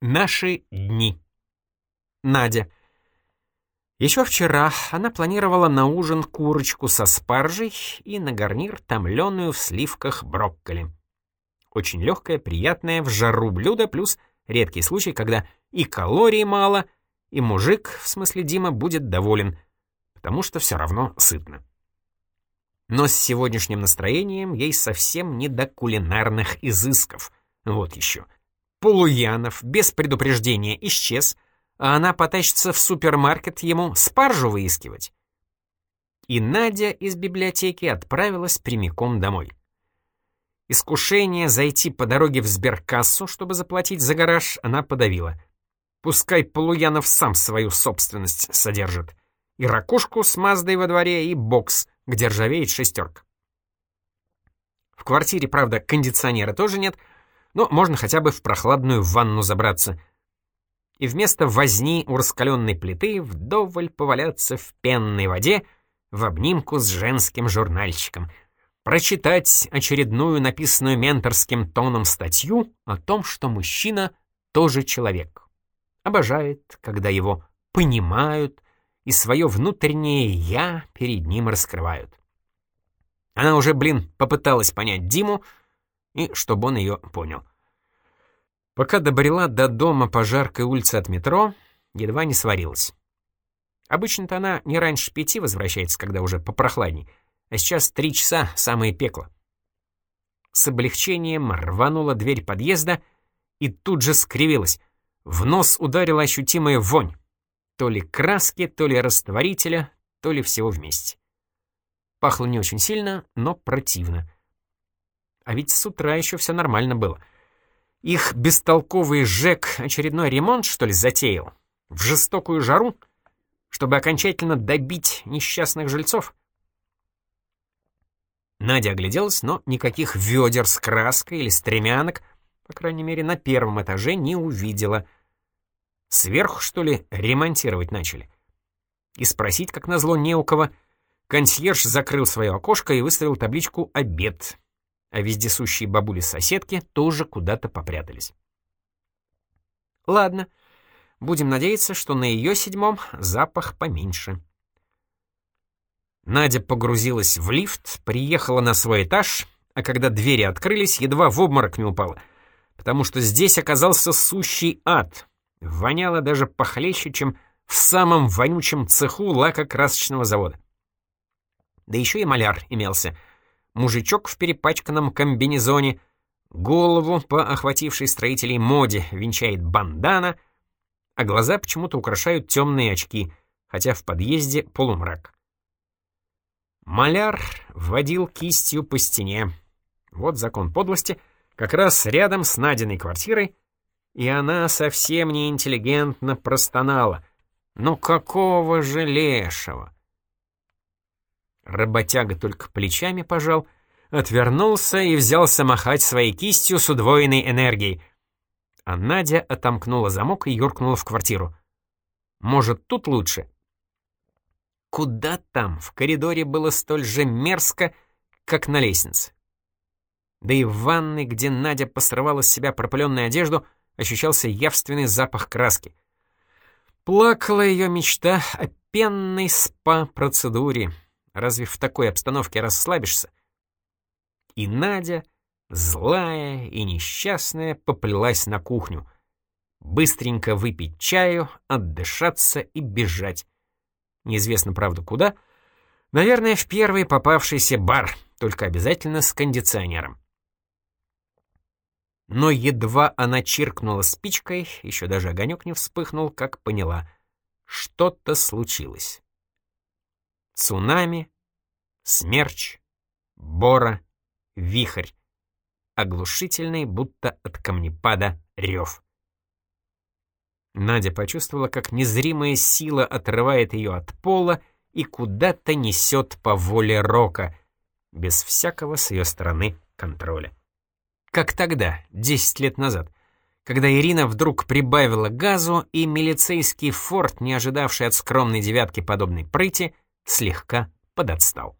Наши дни. Надя. Еще вчера она планировала на ужин курочку со спаржей и на гарнир томленую в сливках брокколи. Очень легкое, приятное, в жару блюдо, плюс редкий случай, когда и калорий мало, и мужик, в смысле Дима, будет доволен, потому что все равно сытно. Но с сегодняшним настроением ей совсем не до кулинарных изысков. Вот еще — Полуянов без предупреждения исчез, а она потащится в супермаркет ему спаржу выискивать. И Надя из библиотеки отправилась прямиком домой. Искушение зайти по дороге в сберкассу, чтобы заплатить за гараж, она подавила. Пускай Полуянов сам свою собственность содержит. И ракушку с Маздой во дворе, и бокс, где ржавеет шестерка. В квартире, правда, кондиционера тоже нет — но можно хотя бы в прохладную ванну забраться. И вместо возни у раскаленной плиты вдоволь поваляться в пенной воде в обнимку с женским журнальчиком, прочитать очередную написанную менторским тоном статью о том, что мужчина тоже человек. Обожает, когда его понимают и свое внутреннее «я» перед ним раскрывают. Она уже, блин, попыталась понять Диму, и чтобы он ее понял. Пока добрела до дома по жаркой улице от метро, едва не сварилась. Обычно-то она не раньше пяти возвращается, когда уже попрохладней, а сейчас три часа — самое пекло. С облегчением рванула дверь подъезда и тут же скривилась. В нос ударила ощутимая вонь. То ли краски, то ли растворителя, то ли всего вместе. Пахло не очень сильно, но противно. А ведь с утра еще все нормально было. Их бестолковый ЖЭК очередной ремонт, что ли, затеял? В жестокую жару? Чтобы окончательно добить несчастных жильцов? Надя огляделась, но никаких ведер с краской или стремянок, по крайней мере, на первом этаже не увидела. Сверху, что ли, ремонтировать начали? И спросить, как назло, не у кого. Консьерж закрыл свое окошко и выставил табличку «Обед» а вездесущие бабули-соседки тоже куда-то попрятались. Ладно, будем надеяться, что на ее седьмом запах поменьше. Надя погрузилась в лифт, приехала на свой этаж, а когда двери открылись, едва в обморок не упала, потому что здесь оказался сущий ад. Воняло даже похлеще, чем в самом вонючем цеху лакокрасочного завода. Да еще и маляр имелся — мужичок в перепачканном комбинезоне, голову по охватившей строителей моде венчает бандана, а глаза почему-то украшают темные очки, хотя в подъезде полумрак. Маляр водил кистью по стене. Вот закон подлости, как раз рядом с Надиной квартирой, и она совсем не интеллигентно простонала. «Ну какого же лешего?» Работяга только плечами пожал, отвернулся и взялся махать своей кистью с удвоенной энергией. А Надя отомкнула замок и юркнула в квартиру. «Может, тут лучше?» Куда там? В коридоре было столь же мерзко, как на лестнице. Да и в ванной, где Надя посрывала с себя пропыленную одежду, ощущался явственный запах краски. Плакала ее мечта о пенной спа-процедуре. Разве в такой обстановке расслабишься? И Надя, злая и несчастная, поплелась на кухню. Быстренько выпить чаю, отдышаться и бежать. Неизвестно, правда, куда. Наверное, в первый попавшийся бар, только обязательно с кондиционером. Но едва она чиркнула спичкой, еще даже огонек не вспыхнул, как поняла. Что-то случилось. Цунами, смерч, бора, вихрь. Оглушительный, будто от камнепада, рев. Надя почувствовала, как незримая сила отрывает ее от пола и куда-то несет по воле Рока, без всякого с ее стороны контроля. Как тогда, 10 лет назад, когда Ирина вдруг прибавила газу, и милицейский форт, не ожидавший от скромной девятки подобной прыти, слегка подотстал.